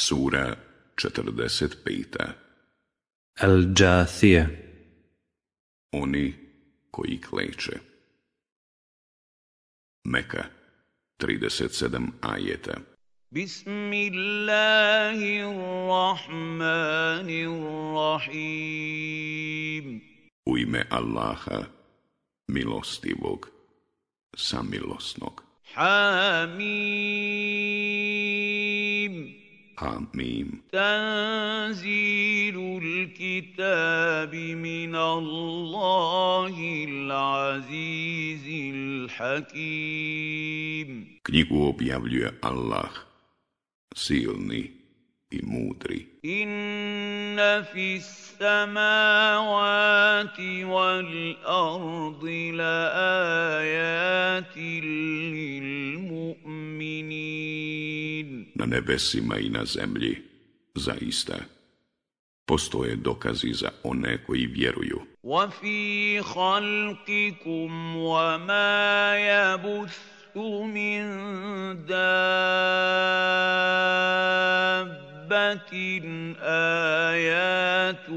Sura 45. Al-Jathije Oni koji kleče. Meka 37 ajeta. Bismillahirrahmanirrahim. U ime Allaha, milostivog, samilosnog. Hamim. تنزيل الكتاب من الله العزيز الحكيم Knjigu objavljuje Allah, silni i mudri. إن في السماوات والأرض لآيات للمؤمنين Na nebesima i na zemlji, zaista, postoje dokazi za one koji vjeruju. وفي خلقكم وما يبث من دابة آيات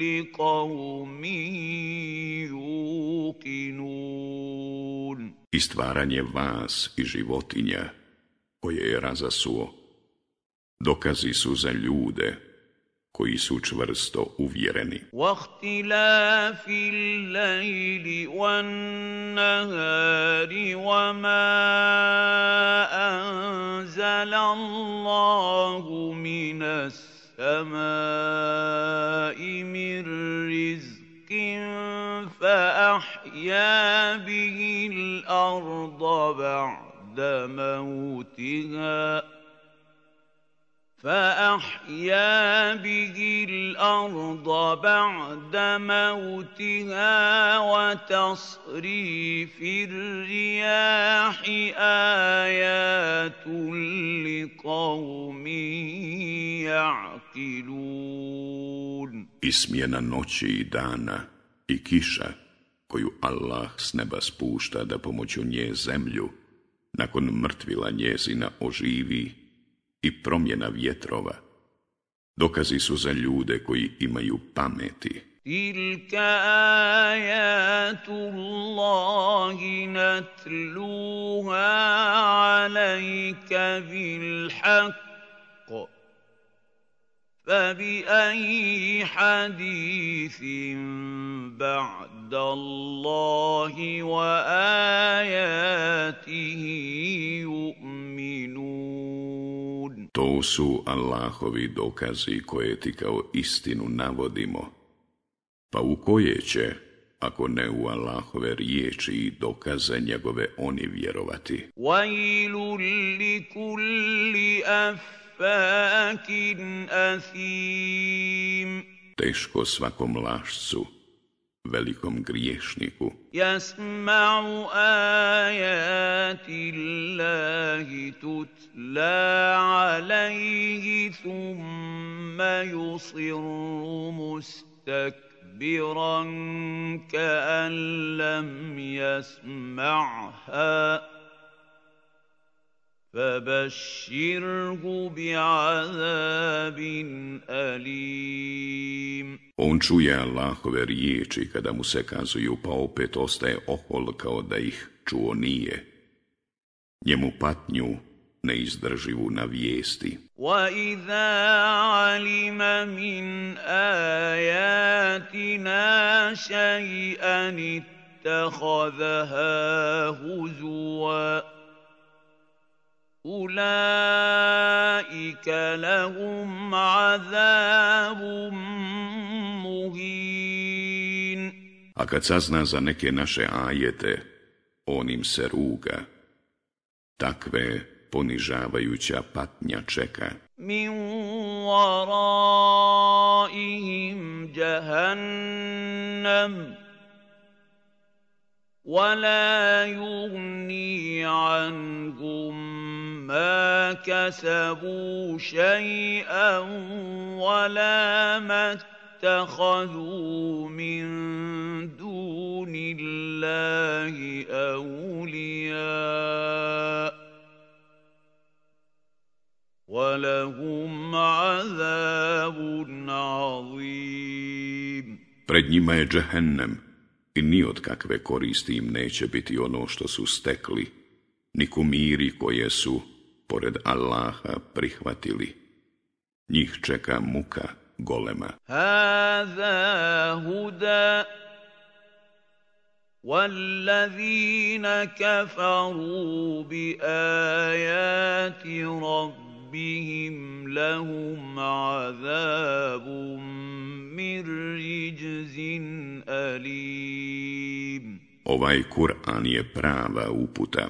لقوم يوقنون I stvaranje vas i životinja, koje je razasuo, dokazi su za ljude koji su čvrsto uvjereni. واختلاف الليل والنهار وما أنزل الله من السماء من رزق فأحيا به الأرض بعد موتها فأحيا به الأرض بعد موتها وتصريف الرياح آيات لقوم يعقلون I smjena noći i dana i kiša, koju Allah s neba spušta da pomoću nje zemlju, nakon mrtvila njezina oživi i promjena vjetrova. Dokazi su za ljude koji imaju pameti. Tilka ajatu Allahi natluha alajka bilhaq. فبأي حديث بعد الله وآياته يؤمنون To su Allahovi dokazi koje ti kao istinu navodimo. Pa u koje će, ako ne u Allahove riječi i dokaze njegove oni vjerovati? ويل لكل أفاك أثيم Teško svakom lašcu, velikom griješniku, يسمع آيات الله تتلى عليه ثم يصر مستكبرا كأن لم يسمعها فبشره بعذاب أليم On čuje Allahove riječi kada mu se kazuju, pa opet ostaje ohol kao da ih čuo nije. Njemu patnju neizdrživu na vijesti. وإذا علم من آياتنا شيئا اتخذها هزوا أولئك لهم عذاب مهين A kad sazna za neke naše ajete, on im se ruga. Takve ponižavajuća patnja čeka. من ورائهم جهنم ولا يغني عنهم ما كسبوا شيئا ولا ما اتخذوا من دون الله أولياء ولهم عذاب عظيم Pred njima je džehennem i ni od kakve koristi im neće biti ono što su stekli, ni kumiri koje su, pored Allaha, prihvatili. Njih čeka muka golema. هذا هدى والذين كفروا بآيات ربهم لهم عذاب من رجز أليم Ovaj Kur'an je prava uputa,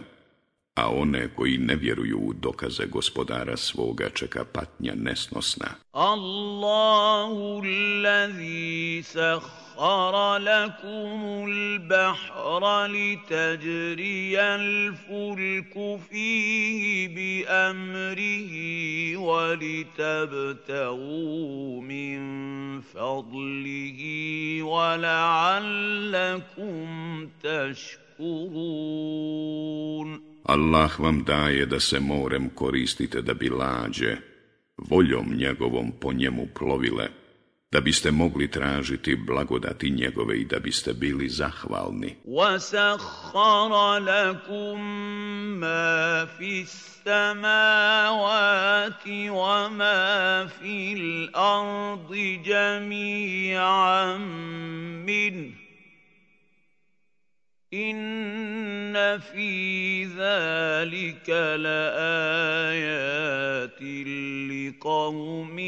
a one koji ne vjeruju u dokaze gospodara svoga čeka patnja nesnosna. الله الذي سخر لكم البحر لتجري الفلك فيه بأمره ولتبتغوا من فضله ولعلكم تشكرون Allah vam daje da se morem koristite da bi lađe, voljom njegovom po njemu plovile, da biste mogli tražiti blagodati njegove i da biste bili zahvalni. وسخر لكم ما في السماوات وما في الأرض جميعا منه إن في ذلك لآيات لقوم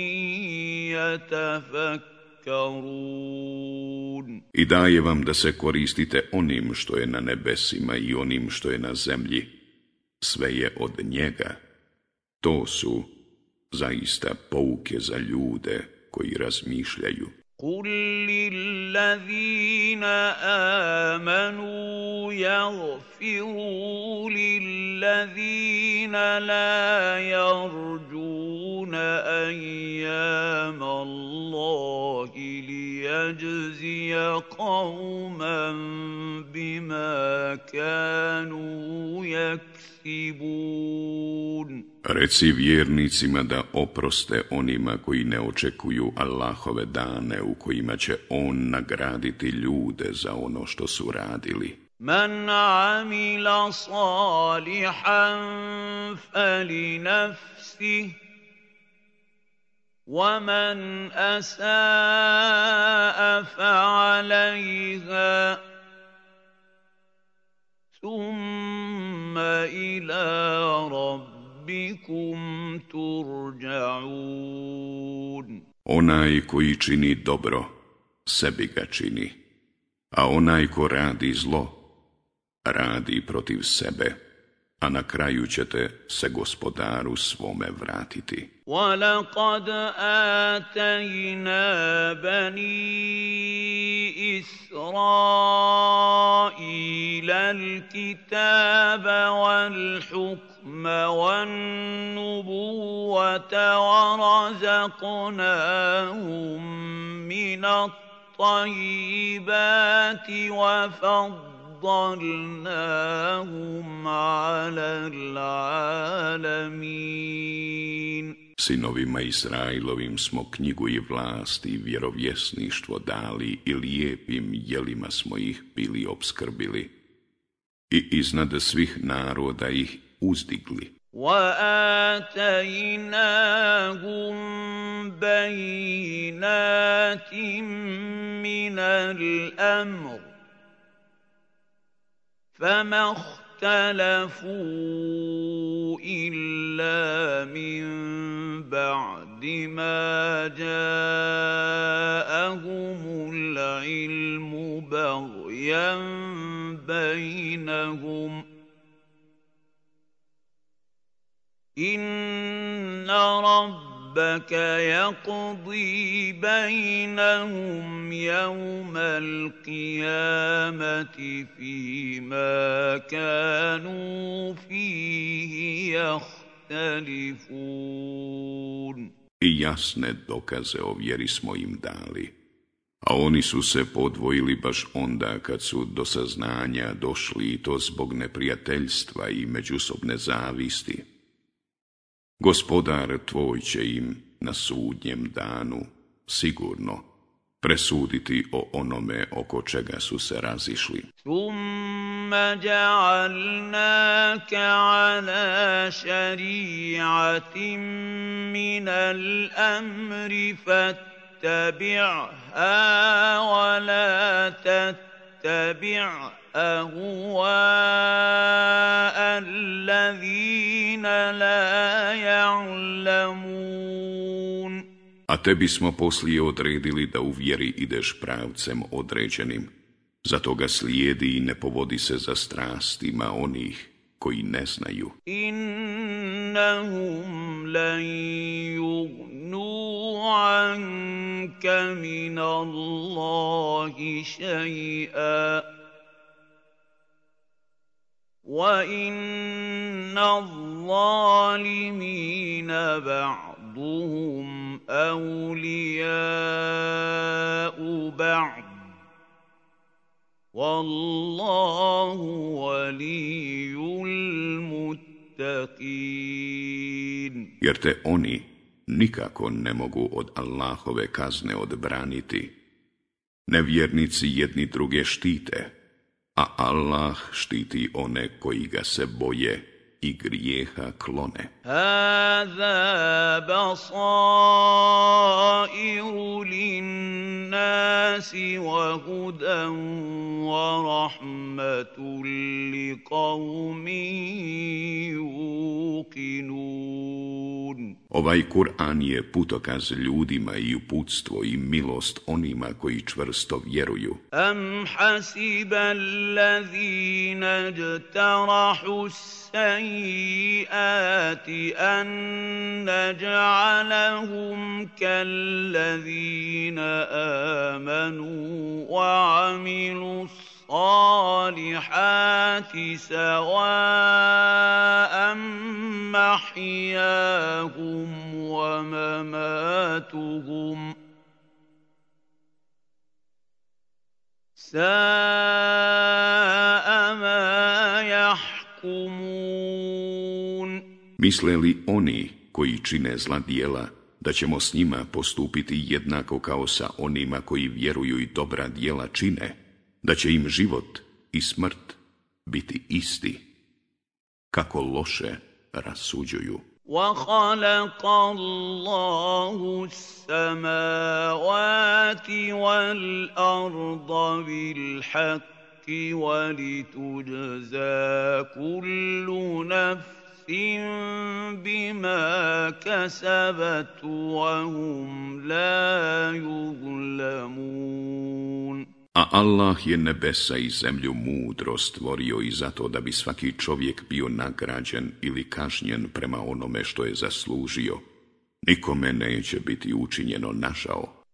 يتفكرون I daje vam da se koristite onim što je na nebesima i onim što je na zemlji. Sve je od njega. To su zaista pouke za ljude koji razmišljaju. قل للذين آمنوا يغفروا للذين لا يرجون أيام الله ليجزي قوما بما كانوا يكسبون Reci vjernicima da oproste onima koji ne očekuju Allahove dane u kojima će On nagraditi ljude za ono što su radili. من عمل صالحا فلنفسه ومن اساء فعليها ثم الى ربكم ترجعون Onaj koji čini dobro, sebi ga čini, a onaj ko radi zlo, radi protiv sebe, a na kraju ćete se gospodaru svome vratiti. ولقد آتينا بني إسرائيل الكتاب والحكم والنبوة ورزقناهم من الطيبات وفضلناهم على العالمين Sinovima Israilovim smo knjigu i vlast i vjerovjesništvo dali i lijepim jelima smo ih bili obskrbili i iznad svih naroda ih uzdigli. وآتيناهم بينات من الأمر فما اختلفوا إلا من بعد ما جاءهم العلم بغيا بينهم إن ربك يقضي بينهم يوم القيامة فيما كانوا فيه يختلفون I jasne dokaze o vjeri smo im dali. A oni su se podvojili baš onda kad su do saznanja došli i to zbog neprijateljstva i međusobne zavisti. Gospodar tvoj će im na sudnjem danu sigurno presuditi o onome oko čega su se razišli. Summa ja'alnaka ala šari'atim minal amri fattabi'ha wa la tattabi'ha أهواء الذين لا يعلمون A tebi smo poslije odredili da u vjeri ideš pravcem određenim. Zato ga slijedi i ne povodi se za strastima onih koji ne znaju. Innahum lan yugnu anka min Allahi šaj'a. وَإِنَّ الظَّالِمِينَ بَعْضُهُمْ أَوْلِيَاءُ بَعْضٍ وَاللَّهُ وَلِيُّ الْمُتَّقِينَ Jer te oni nikako ne mogu od Allahove kazne odbraniti. Nevjernici jedni druge štite, a Allah štiti one koji ga se boje i grijeha klone. Hada basairu linnasi wa hudan wa rahmatul liqaumin yuqinun. Ovaj Kur'an je putokaz ljudima i uputstvo i milost onima koji čvrsto vjeruju. Am hasiba allazina jtarahu sayyiati an naj'alahum kallazina amanu wa amilu الصالحات سواء محياهم ومماتهم ساء ما يحكمون Misle li oni koji čine zla dijela da ćemo s njima postupiti jednako kao sa onima koji vjeruju i dobra dijela čine? Da će im život i smrt biti isti, kako loše rasuđuju. وخلق الله السماوات والأرض بالحق ولتجزى كل نفس بما كسبت وهم لا يظلمون A Allah je nebesa i zemlju mudro stvorio i zato da bi svaki čovjek bio nagrađen ili kažnjen prema onome što je zaslužio. Nikome neće biti učinjeno našao.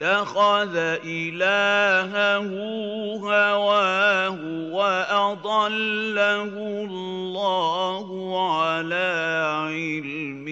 اتخذ إلهه هواه وأضله الله على علم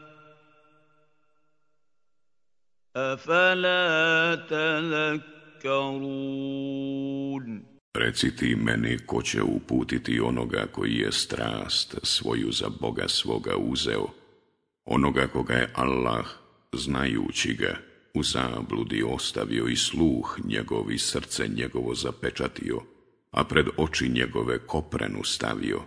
Afala tazakkarun. Reci ti meni ko će uputiti onoga koji je strast svoju za Boga svoga uzeo, onoga koga je Allah, znajući ga, u zabludi ostavio i sluh njegov i srce njegovo zapečatio, a pred oči njegove koprenu stavio.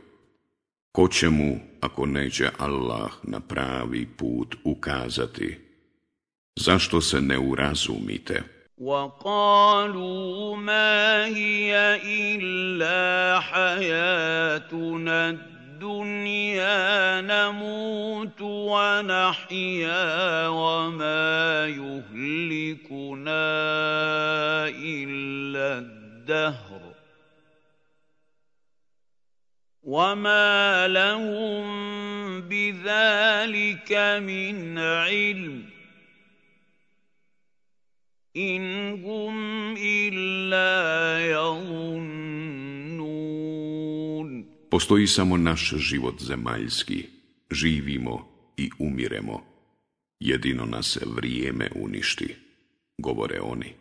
Ko će mu, ako neće Allah na pravi put ukazati, Zašto se ne urazumite? وقالوا ما هي إلا حياتنا الدنيا نموت ونحيا وما يهلكنا إلا الدهر وما لهم بذلك من علم إن هم إلا يظنون Postoji samo naš život zemaljski, živimo i umiremo. Jedino nas vrijeme uništi, govore oni.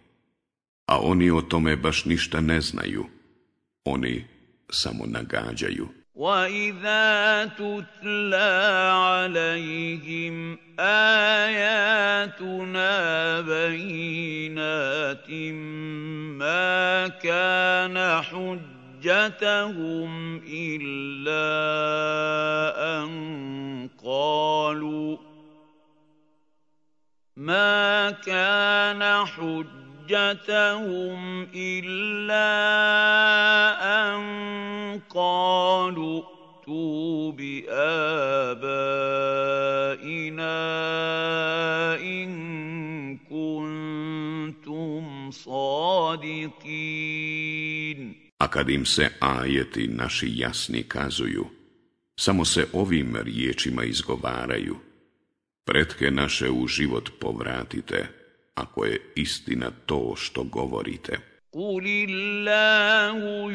A oni o tome baš ništa ne znaju. Oni samo nagađaju. وَإِذَا تُتْلَى عَلَيْهِمْ آيَاتُنَا بَيِّنَاتٍ مَا كَانَ حُجَّتَهُمْ إِلَّا أَن قَالُوا ما كان حجتهم إلا kad im se ajeti naši jasni kazuju, samo se ovim riječima izgovaraju. Pretke naše u život povratite, ako je istina to što govorite. قل الله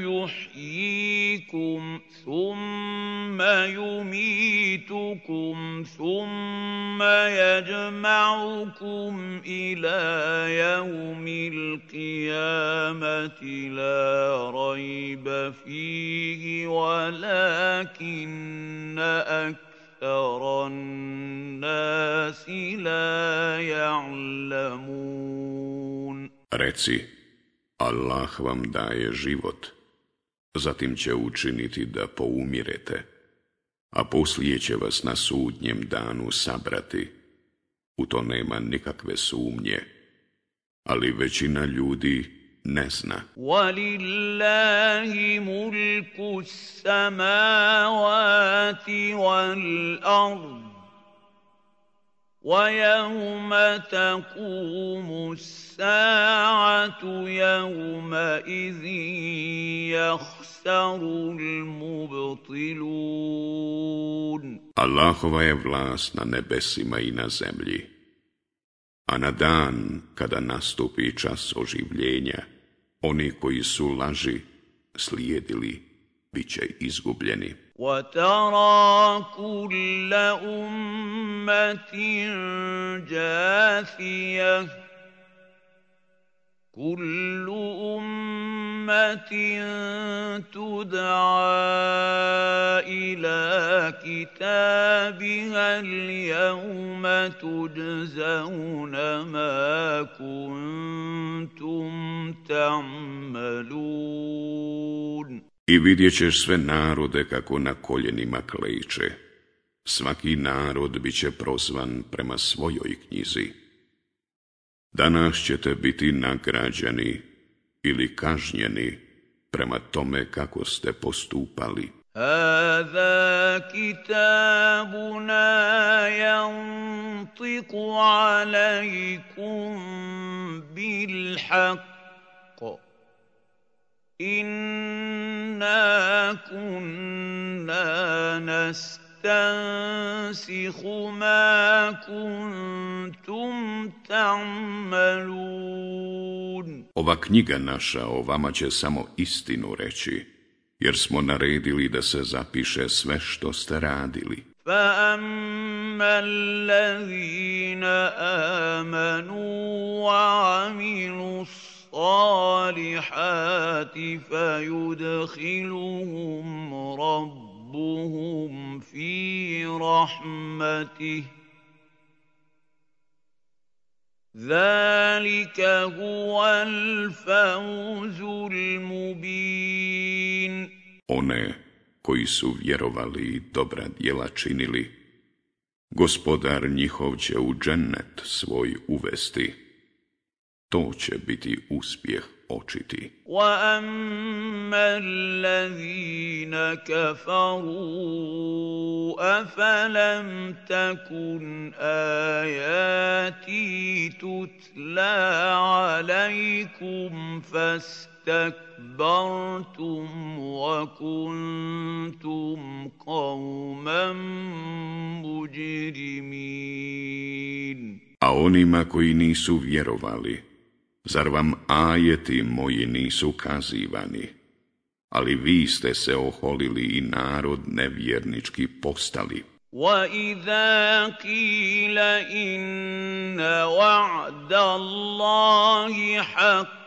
يحييكم ثم يميتكم ثم يجمعكم إلى يوم القيامة لا ريب فيه ولكن أكثر الناس لا يعلمون Allah vam daje život, zatim će učiniti da poumirete, a poslije će vas na sudnjem danu sabrati. U to nema nikakve sumnje, ali većina ljudi ne zna. Walillahi mulku samavati wal ard. وَيَوْمَ تَقُومُ السَّاعَةُ يَوْمَئِذٍ يَخْسَرُ الْمُبْطِلُونَ Allahova je vlast na nebesima i na zemlji. A na dan kada nastupi čas oživljenja, oni koji su laži slijedili, Bit će izgubljeni. وترى كل أمة جاثية كل أمة تدعى إلى كتابها اليوم تجزون ما كنتم تعملون I vidjet ćeš sve narode kako na koljenima kleče. Svaki narod bit će prozvan prema svojoj knjizi. Danas ćete biti nagrađeni ili kažnjeni prema tome kako ste postupali. هذا كتابنا ينطق عليكم بالحق إنا كنا نستنسخ ما كنتم تعملون Ova knjiga naša o vama će samo istinu reći, jer smo naredili da se zapiše sve što ste radili. فأما الذين آمنوا وعملوا الصالحات فيدخلهم ربهم في رحمته ذلك هو الفوز المبين One koji su vjerovali i dobra djela činili, gospodar njihov će u džennet svoj uvesti. To će biti uspjeh očiti. واما الذين كفروا افلم تكن اياتي تتلى عليكم فاستكبرتم وكنتم قوما A onima koji nisu vjerovali, zar vam ajeti moji nisu kazivani? Ali vi ste se oholili i narod nevjernički postali. وَإِذَا قِيلَ إِنَّ وَعْدَ اللَّهِ حَقٌّ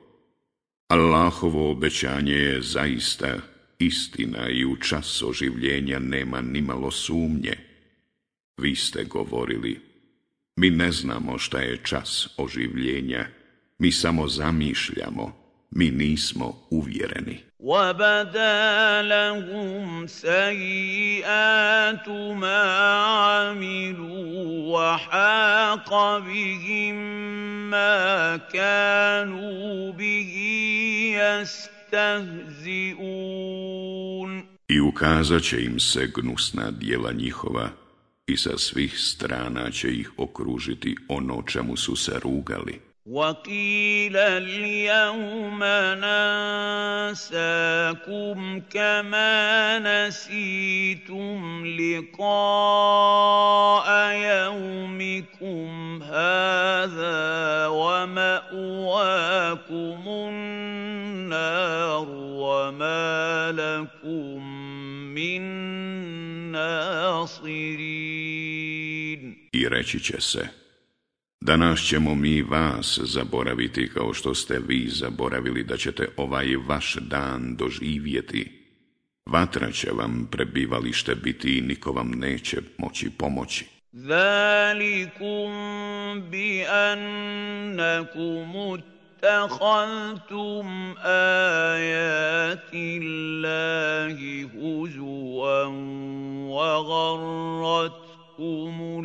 Allahovo obećanje je zaista istina i u čas oživljenja nema nimalo sumnje. Vi ste govorili, mi ne znamo šta je čas oživljenja, mi samo zamišljamo, mi nismo uvjereni. وَبَدَا لَهُمْ سَيِّئَاتُ مَا عَمِلُوا وَحَاقَ بِهِم مَّا كَانُوا بِهِ يَسْتَهْزِئُونَ I ukazat će im se gnusna dijela njihova i sa svih strana će ih okružiti ono čemu su se rugali. وَقِيلَ الْيَوْمَ نَنسَاكُمْ كَمَا نَسِيتُمْ لِقَاءَ يَوْمِكُمْ هَٰذَا وَمَأْوَاكُمُ النَّارُ وَمَا لَكُم مِّن نَّاصِرِينَ. danas ćemo mi vas zaboraviti kao što ste vi zaboravili da ćete ovaj vaš dan doživjeti. Vatra će vam prebivalište biti i niko vam neće moći pomoći. ذَٰلِكُم بِأَنَّكُمُ اتَّخَذْتُمْ آيَاتِ اللَّهِ هُزُوًا وَغَرَّتْكُمُ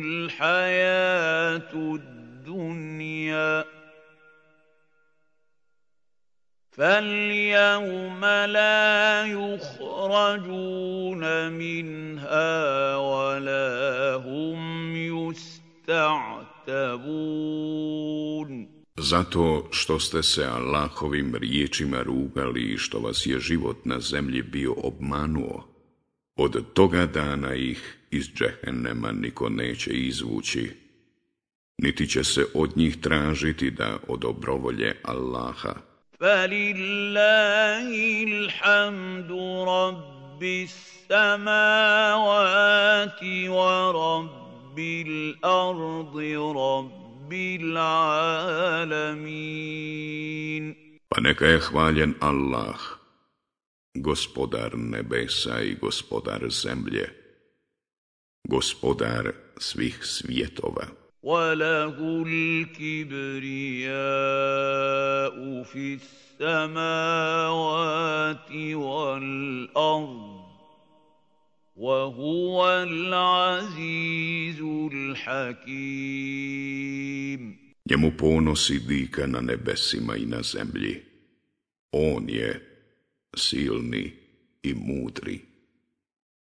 الْحَيَاةُ الدُّنْيَا فَالْيَوْمَ لَا يُخْرَجُونَ مِنْهَا وَلَا هُمْ يُسْتَعْتَبُونَ Zato što ste se Allahovim riječima rugali i što vas je život na zemlji bio obmanuo, od toga dana ih iz džehennema niko neće izvući, niti će se od njih tražiti da odobrovolje Allaha. Falillahi alhamdu rabbi samavati wa rabbil ardi rabbil alamin. Pa neka je hvaljen Allah, gospodar nebesa i gospodar zemlje, gospodar svih svjetova. وَلَهُ الْكِبْرِيَاءُ فِي السَّمَاوَاتِ وَالْأَرْضِ وَهُوَ الْعَزِيزُ الْحَكِيمُ Njemu ponosi dika na nebesima i na zemlji. On je silni i mudri.